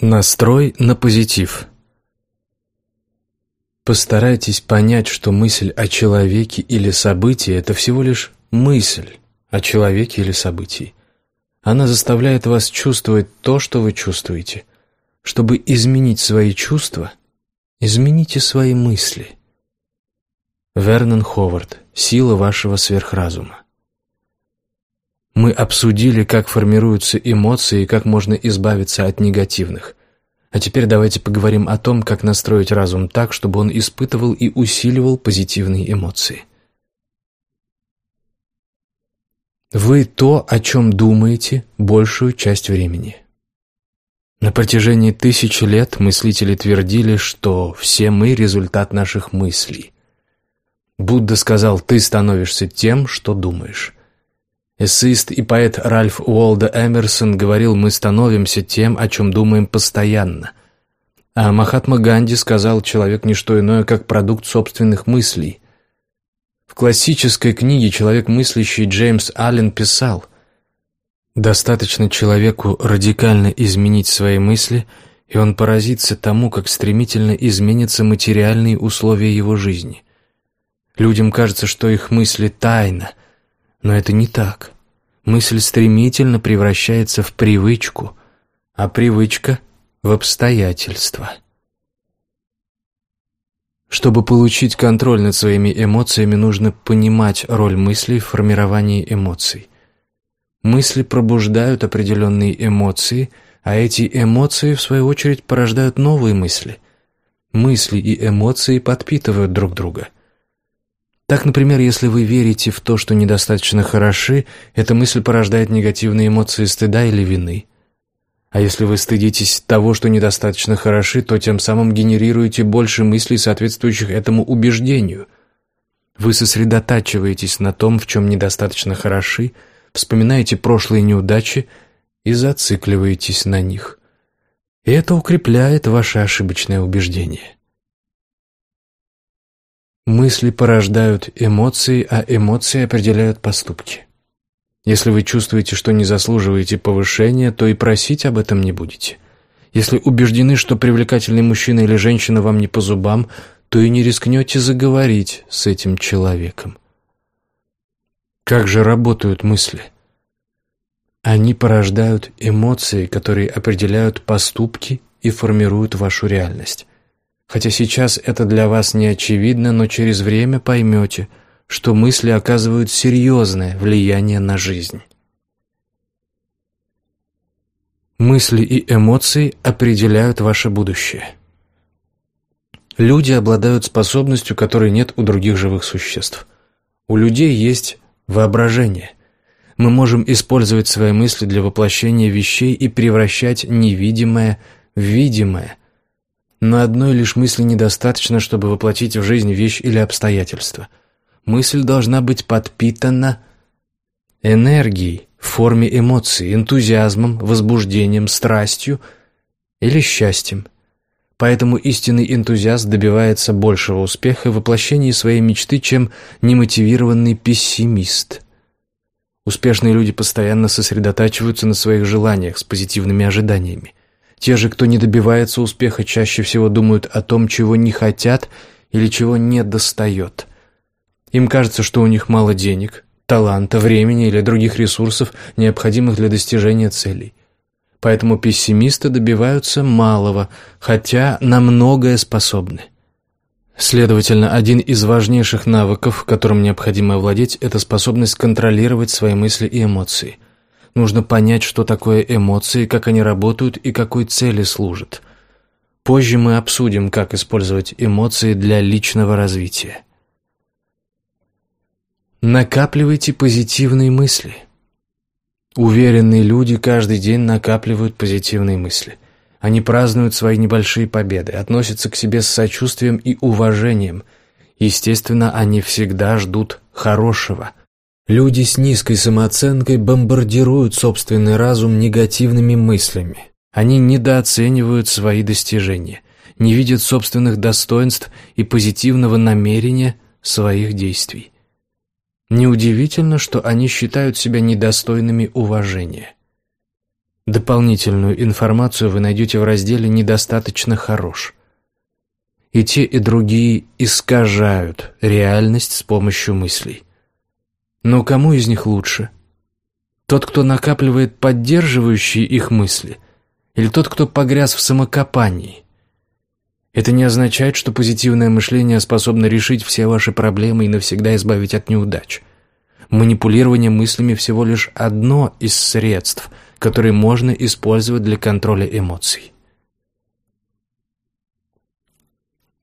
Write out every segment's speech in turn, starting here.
Настрой на позитив. Постарайтесь понять, что мысль о человеке или событии – это всего лишь мысль о человеке или событии. Она заставляет вас чувствовать то, что вы чувствуете. Чтобы изменить свои чувства, измените свои мысли. Вернон Ховард. Сила вашего сверхразума. Мы обсудили, как формируются эмоции и как можно избавиться от негативных. А теперь давайте поговорим о том, как настроить разум так, чтобы он испытывал и усиливал позитивные эмоции. Вы то, о чем думаете большую часть времени. На протяжении тысячи лет мыслители твердили, что все мы – результат наших мыслей. Будда сказал «ты становишься тем, что думаешь». Эссеист и поэт Ральф Уолда Эмерсон говорил «Мы становимся тем, о чем думаем постоянно». А Махатма Ганди сказал «Человек – не что иное, как продукт собственных мыслей». В классической книге «Человек мыслящий» Джеймс Аллен писал «Достаточно человеку радикально изменить свои мысли, и он поразится тому, как стремительно изменятся материальные условия его жизни. Людям кажется, что их мысли – тайна – но это не так. Мысль стремительно превращается в привычку, а привычка — в обстоятельства. Чтобы получить контроль над своими эмоциями, нужно понимать роль мыслей в формировании эмоций. Мысли пробуждают определенные эмоции, а эти эмоции, в свою очередь, порождают новые мысли. Мысли и эмоции подпитывают друг друга. Так, например, если вы верите в то, что недостаточно хороши, эта мысль порождает негативные эмоции стыда или вины. А если вы стыдитесь того, что недостаточно хороши, то тем самым генерируете больше мыслей, соответствующих этому убеждению. Вы сосредотачиваетесь на том, в чем недостаточно хороши, вспоминаете прошлые неудачи и зацикливаетесь на них. И это укрепляет ваше ошибочное убеждение. Мысли порождают эмоции, а эмоции определяют поступки. Если вы чувствуете, что не заслуживаете повышения, то и просить об этом не будете. Если убеждены, что привлекательный мужчина или женщина вам не по зубам, то и не рискнете заговорить с этим человеком. Как же работают мысли? Они порождают эмоции, которые определяют поступки и формируют вашу реальность. Хотя сейчас это для вас не очевидно, но через время поймете, что мысли оказывают серьезное влияние на жизнь. Мысли и эмоции определяют ваше будущее. Люди обладают способностью, которой нет у других живых существ. У людей есть воображение. Мы можем использовать свои мысли для воплощения вещей и превращать невидимое в видимое – но одной лишь мысли недостаточно, чтобы воплотить в жизнь вещь или обстоятельство. Мысль должна быть подпитана энергией в форме эмоций, энтузиазмом, возбуждением, страстью или счастьем. Поэтому истинный энтузиаст добивается большего успеха в воплощении своей мечты, чем немотивированный пессимист. Успешные люди постоянно сосредотачиваются на своих желаниях с позитивными ожиданиями. Те же, кто не добивается успеха, чаще всего думают о том, чего не хотят или чего не достает. Им кажется, что у них мало денег, таланта, времени или других ресурсов, необходимых для достижения целей. Поэтому пессимисты добиваются малого, хотя на многое способны. Следовательно, один из важнейших навыков, которым необходимо овладеть, это способность контролировать свои мысли и эмоции. Нужно понять, что такое эмоции, как они работают и какой цели служат. Позже мы обсудим, как использовать эмоции для личного развития. Накапливайте позитивные мысли. Уверенные люди каждый день накапливают позитивные мысли. Они празднуют свои небольшие победы, относятся к себе с сочувствием и уважением. Естественно, они всегда ждут хорошего – Люди с низкой самооценкой бомбардируют собственный разум негативными мыслями. Они недооценивают свои достижения, не видят собственных достоинств и позитивного намерения своих действий. Неудивительно, что они считают себя недостойными уважения. Дополнительную информацию вы найдете в разделе «Недостаточно хорош». И те, и другие искажают реальность с помощью мыслей. Но кому из них лучше? Тот, кто накапливает поддерживающие их мысли, или тот, кто погряз в самокопании? Это не означает, что позитивное мышление способно решить все ваши проблемы и навсегда избавить от неудач. Манипулирование мыслями всего лишь одно из средств, которые можно использовать для контроля эмоций.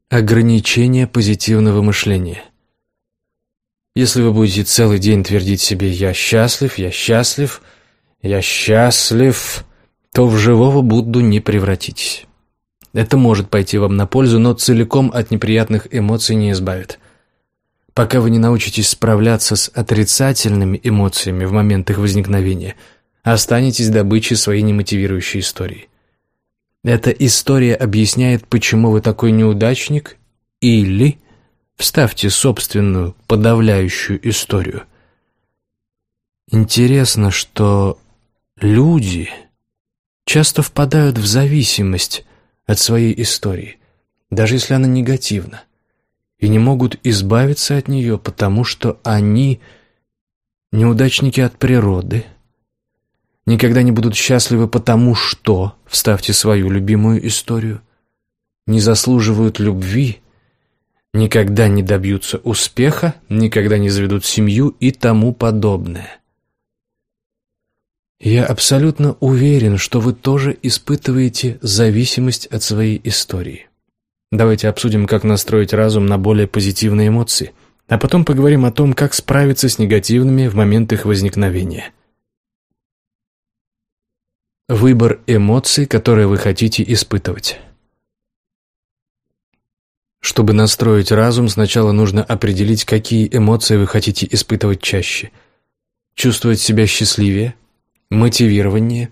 Ограничение позитивного мышления. Если вы будете целый день твердить себе «я счастлив, я счастлив, я счастлив», то в живого Будду не превратитесь. Это может пойти вам на пользу, но целиком от неприятных эмоций не избавит. Пока вы не научитесь справляться с отрицательными эмоциями в момент их возникновения, останетесь добычей своей немотивирующей истории. Эта история объясняет, почему вы такой неудачник, или вставьте собственную подавляющую историю. Интересно, что люди часто впадают в зависимость от своей истории, даже если она негативна, и не могут избавиться от нее, потому что они неудачники от природы – никогда не будут счастливы потому что, вставьте свою любимую историю, не заслуживают любви, никогда не добьются успеха, никогда не заведут семью и тому подобное. Я абсолютно уверен, что вы тоже испытываете зависимость от своей истории. Давайте обсудим, как настроить разум на более позитивные эмоции, а потом поговорим о том, как справиться с негативными в момент их возникновения. Выбор эмоций, которые вы хотите испытывать. Чтобы настроить разум, сначала нужно определить, какие эмоции вы хотите испытывать чаще. Чувствовать себя счастливее, мотивированнее,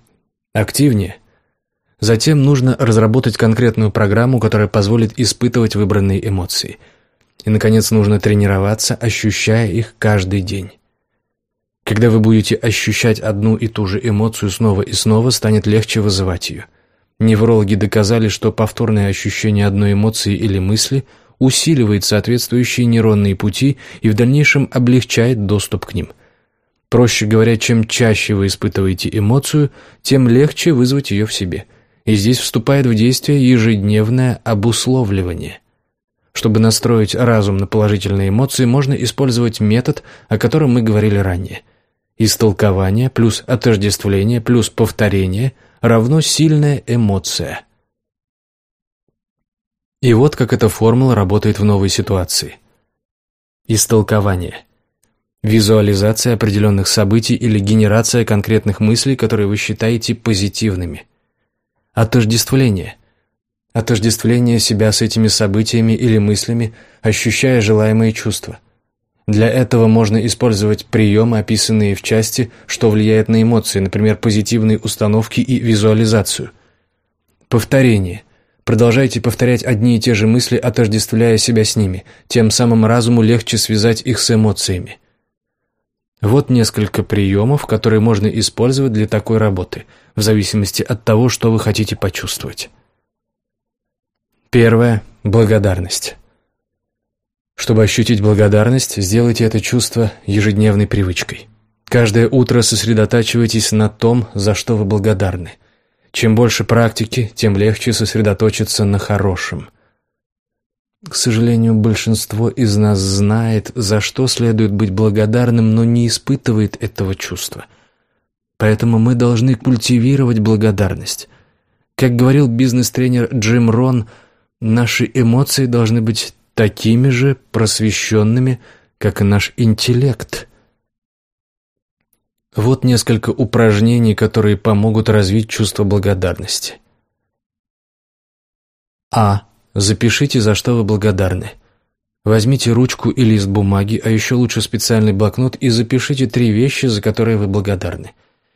активнее. Затем нужно разработать конкретную программу, которая позволит испытывать выбранные эмоции. И, наконец, нужно тренироваться, ощущая их каждый день. Когда вы будете ощущать одну и ту же эмоцию снова и снова, станет легче вызывать ее. Неврологи доказали, что повторное ощущение одной эмоции или мысли усиливает соответствующие нейронные пути и в дальнейшем облегчает доступ к ним. Проще говоря, чем чаще вы испытываете эмоцию, тем легче вызвать ее в себе. И здесь вступает в действие ежедневное обусловливание – чтобы настроить разум на положительные эмоции, можно использовать метод, о котором мы говорили ранее. Истолкование плюс отождествление плюс повторение равно сильная эмоция. И вот как эта формула работает в новой ситуации. Истолкование. Визуализация определенных событий или генерация конкретных мыслей, которые вы считаете позитивными. Отождествление. Отождествление себя с этими событиями или мыслями, ощущая желаемые чувства – для этого можно использовать приемы, описанные в части «Что влияет на эмоции», например, позитивные установки и визуализацию. Повторение. Продолжайте повторять одни и те же мысли, отождествляя себя с ними. Тем самым разуму легче связать их с эмоциями. Вот несколько приемов, которые можно использовать для такой работы, в зависимости от того, что вы хотите почувствовать. Первое – благодарность. Чтобы ощутить благодарность, сделайте это чувство ежедневной привычкой. Каждое утро сосредотачивайтесь на том, за что вы благодарны. Чем больше практики, тем легче сосредоточиться на хорошем. К сожалению, большинство из нас знает, за что следует быть благодарным, но не испытывает этого чувства. Поэтому мы должны культивировать благодарность. Как говорил бизнес-тренер Джим Рон, наши эмоции должны быть такими же просвещенными, как и наш интеллект. Вот несколько упражнений, которые помогут развить чувство благодарности. А. Запишите, за что вы благодарны. Возьмите ручку и лист бумаги, а еще лучше специальный блокнот и запишите три вещи, за которые вы благодарны.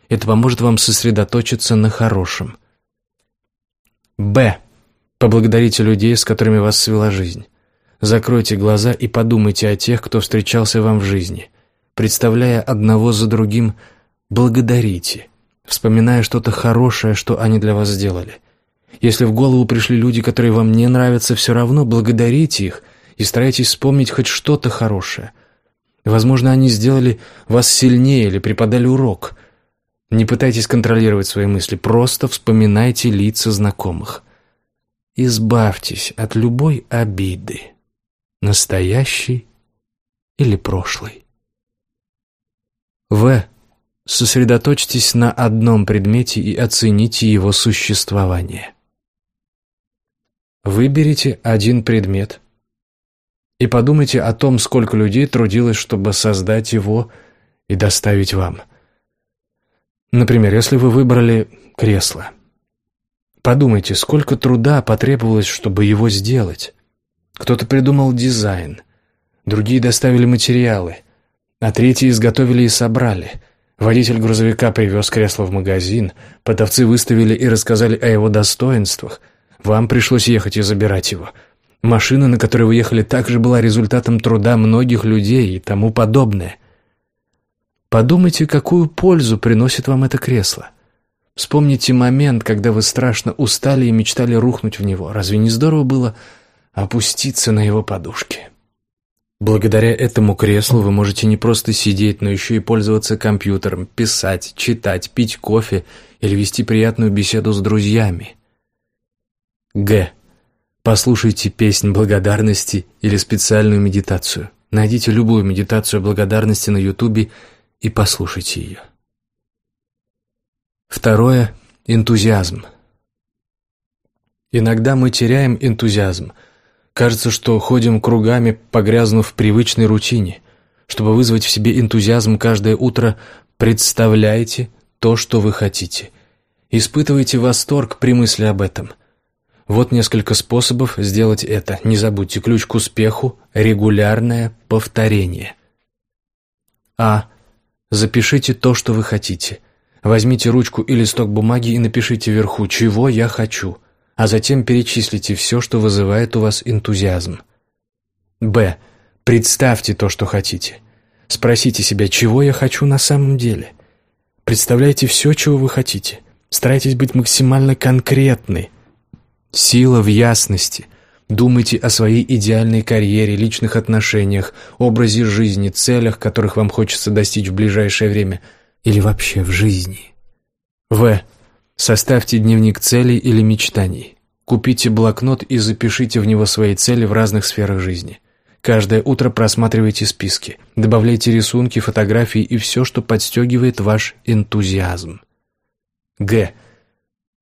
Это поможет вам сосредоточиться на хорошем. Б. Поблагодарите людей, с которыми вас свела жизнь. Закройте глаза и подумайте о тех, кто встречался вам в жизни. Представляя одного за другим, благодарите. вспоминая что-то хорошее, что они для вас сделали. Если в голову пришли люди, которые вам не нравятся, все равно благодарите их и старайтесь вспомнить хоть что-то хорошее. Возможно, они сделали вас сильнее или преподали урок. Не пытайтесь контролировать свои мысли, просто вспоминайте лица знакомых. Избавьтесь от любой обиды, настоящей или прошлой. В. Сосредоточьтесь на одном предмете и оцените его существование. Выберите один предмет и подумайте о том, сколько людей трудилось, чтобы создать его и доставить вам. Например, если вы выбрали кресло, подумайте, сколько труда потребовалось, чтобы его сделать. Кто-то придумал дизайн, другие доставили материалы, а третьи изготовили и собрали. Водитель грузовика привез кресло в магазин, продавцы выставили и рассказали о его достоинствах – вам пришлось ехать и забирать его. Машина, на которой вы ехали, также была результатом труда многих людей и тому подобное. Подумайте, какую пользу приносит вам это кресло. Вспомните момент, когда вы страшно устали и мечтали рухнуть в него. Разве не здорово было опуститься на его подушки? Благодаря этому креслу вы можете не просто сидеть, но еще и пользоваться компьютером, писать, читать, пить кофе или вести приятную беседу с друзьями. Г. Послушайте песнь благодарности или специальную медитацию. Найдите любую медитацию благодарности на ютубе и послушайте ее. Второе – энтузиазм. Иногда мы теряем энтузиазм. Кажется, что ходим кругами, погрязнув в привычной рутине. Чтобы вызвать в себе энтузиазм каждое утро, представляйте то, что вы хотите. Испытывайте восторг при мысли об этом – вот несколько способов сделать это. Не забудьте ключ к успеху – регулярное повторение. А. Запишите то, что вы хотите. Возьмите ручку и листок бумаги и напишите вверху «Чего я хочу», а затем перечислите все, что вызывает у вас энтузиазм. Б. Представьте то, что хотите. Спросите себя, чего я хочу на самом деле. Представляйте все, чего вы хотите. Старайтесь быть максимально конкретны – Сила в ясности. Думайте о своей идеальной карьере, личных отношениях, образе жизни, целях, которых вам хочется достичь в ближайшее время или вообще в жизни. В. Составьте дневник целей или мечтаний. Купите блокнот и запишите в него свои цели в разных сферах жизни. Каждое утро просматривайте списки, добавляйте рисунки, фотографии и все, что подстегивает ваш энтузиазм. Г.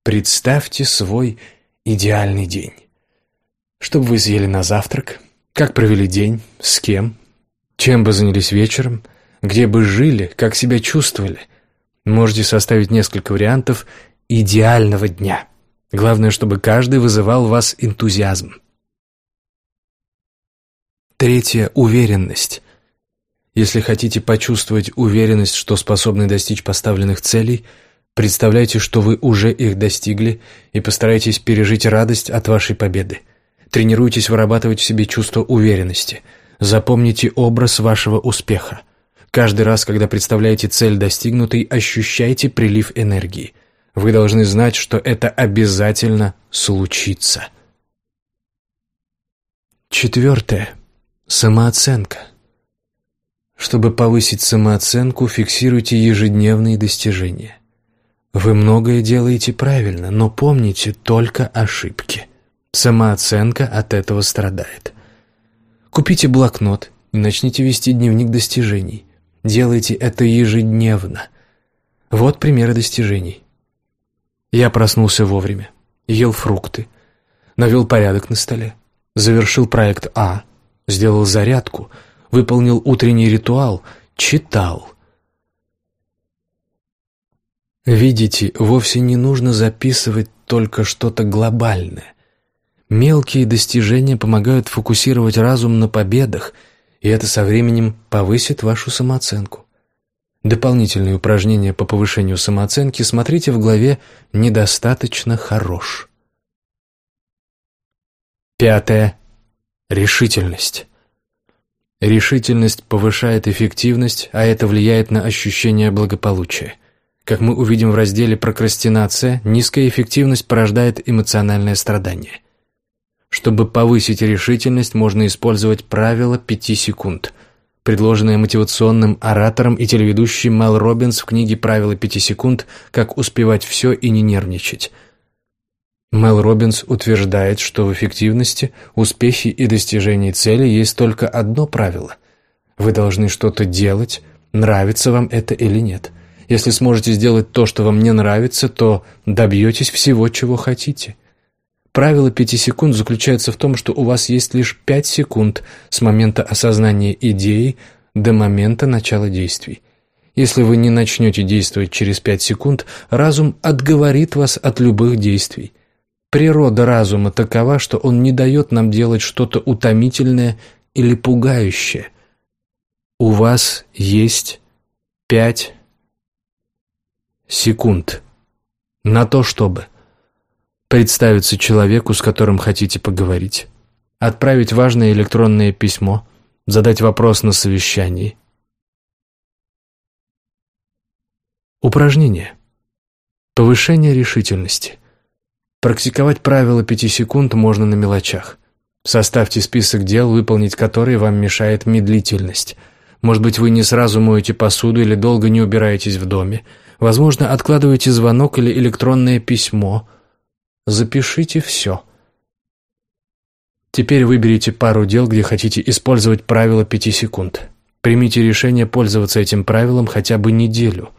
Представьте свой идеальный день. Что бы вы съели на завтрак? Как провели день? С кем? Чем бы занялись вечером? Где бы жили? Как себя чувствовали? Можете составить несколько вариантов идеального дня. Главное, чтобы каждый вызывал вас энтузиазм. Третье – уверенность. Если хотите почувствовать уверенность, что способны достичь поставленных целей – Представляйте, что вы уже их достигли, и постарайтесь пережить радость от вашей победы. Тренируйтесь вырабатывать в себе чувство уверенности. Запомните образ вашего успеха. Каждый раз, когда представляете цель достигнутой, ощущайте прилив энергии. Вы должны знать, что это обязательно случится. Четвертое. Самооценка. Чтобы повысить самооценку, фиксируйте ежедневные достижения. Вы многое делаете правильно, но помните только ошибки. Самооценка от этого страдает. Купите блокнот и начните вести дневник достижений. Делайте это ежедневно. Вот примеры достижений. Я проснулся вовремя, ел фрукты, навел порядок на столе, завершил проект А, сделал зарядку, выполнил утренний ритуал, читал – Видите, вовсе не нужно записывать только что-то глобальное. Мелкие достижения помогают фокусировать разум на победах, и это со временем повысит вашу самооценку. Дополнительные упражнения по повышению самооценки смотрите в главе «Недостаточно хорош». Пятое. Решительность. Решительность повышает эффективность, а это влияет на ощущение благополучия. Как мы увидим в разделе «Прокрастинация», низкая эффективность порождает эмоциональное страдание. Чтобы повысить решительность, можно использовать правило 5 секунд, предложенное мотивационным оратором и телеведущим Мел Робинс в книге «Правила 5 секунд. Как успевать все и не нервничать». Мел Робинс утверждает, что в эффективности, успехе и достижении цели есть только одно правило. Вы должны что-то делать, нравится вам это или нет – если сможете сделать то, что вам не нравится, то добьетесь всего, чего хотите. Правило пяти секунд заключается в том, что у вас есть лишь пять секунд с момента осознания идеи до момента начала действий. Если вы не начнете действовать через пять секунд, разум отговорит вас от любых действий. Природа разума такова, что он не дает нам делать что-то утомительное или пугающее. У вас есть пять секунд на то, чтобы представиться человеку, с которым хотите поговорить, отправить важное электронное письмо, задать вопрос на совещании. Упражнение. Повышение решительности. Практиковать правила пяти секунд можно на мелочах. Составьте список дел, выполнить которые вам мешает медлительность. Может быть, вы не сразу моете посуду или долго не убираетесь в доме – Возможно, откладываете звонок или электронное письмо. Запишите все. Теперь выберите пару дел, где хотите использовать правило пяти секунд. Примите решение пользоваться этим правилом хотя бы неделю.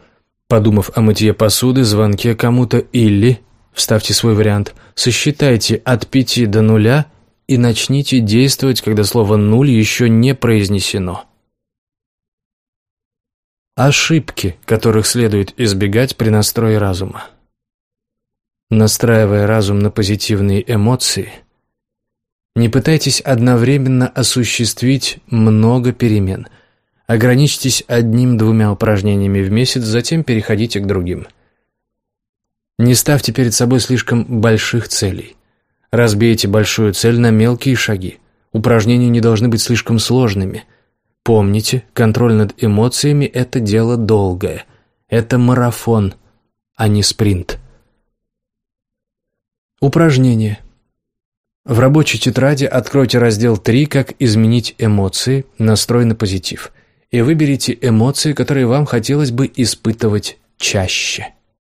Подумав о мытье посуды, звонке кому-то или, вставьте свой вариант, сосчитайте от пяти до нуля и начните действовать, когда слово «нуль» еще не произнесено. Ошибки, которых следует избегать при настрое разума. Настраивая разум на позитивные эмоции, не пытайтесь одновременно осуществить много перемен. Ограничьтесь одним-двумя упражнениями в месяц, затем переходите к другим. Не ставьте перед собой слишком больших целей. Разбейте большую цель на мелкие шаги. Упражнения не должны быть слишком сложными – Помните, контроль над эмоциями – это дело долгое. Это марафон, а не спринт. Упражнение. В рабочей тетради откройте раздел 3 «Как изменить эмоции. Настрой на позитив» и выберите эмоции, которые вам хотелось бы испытывать чаще.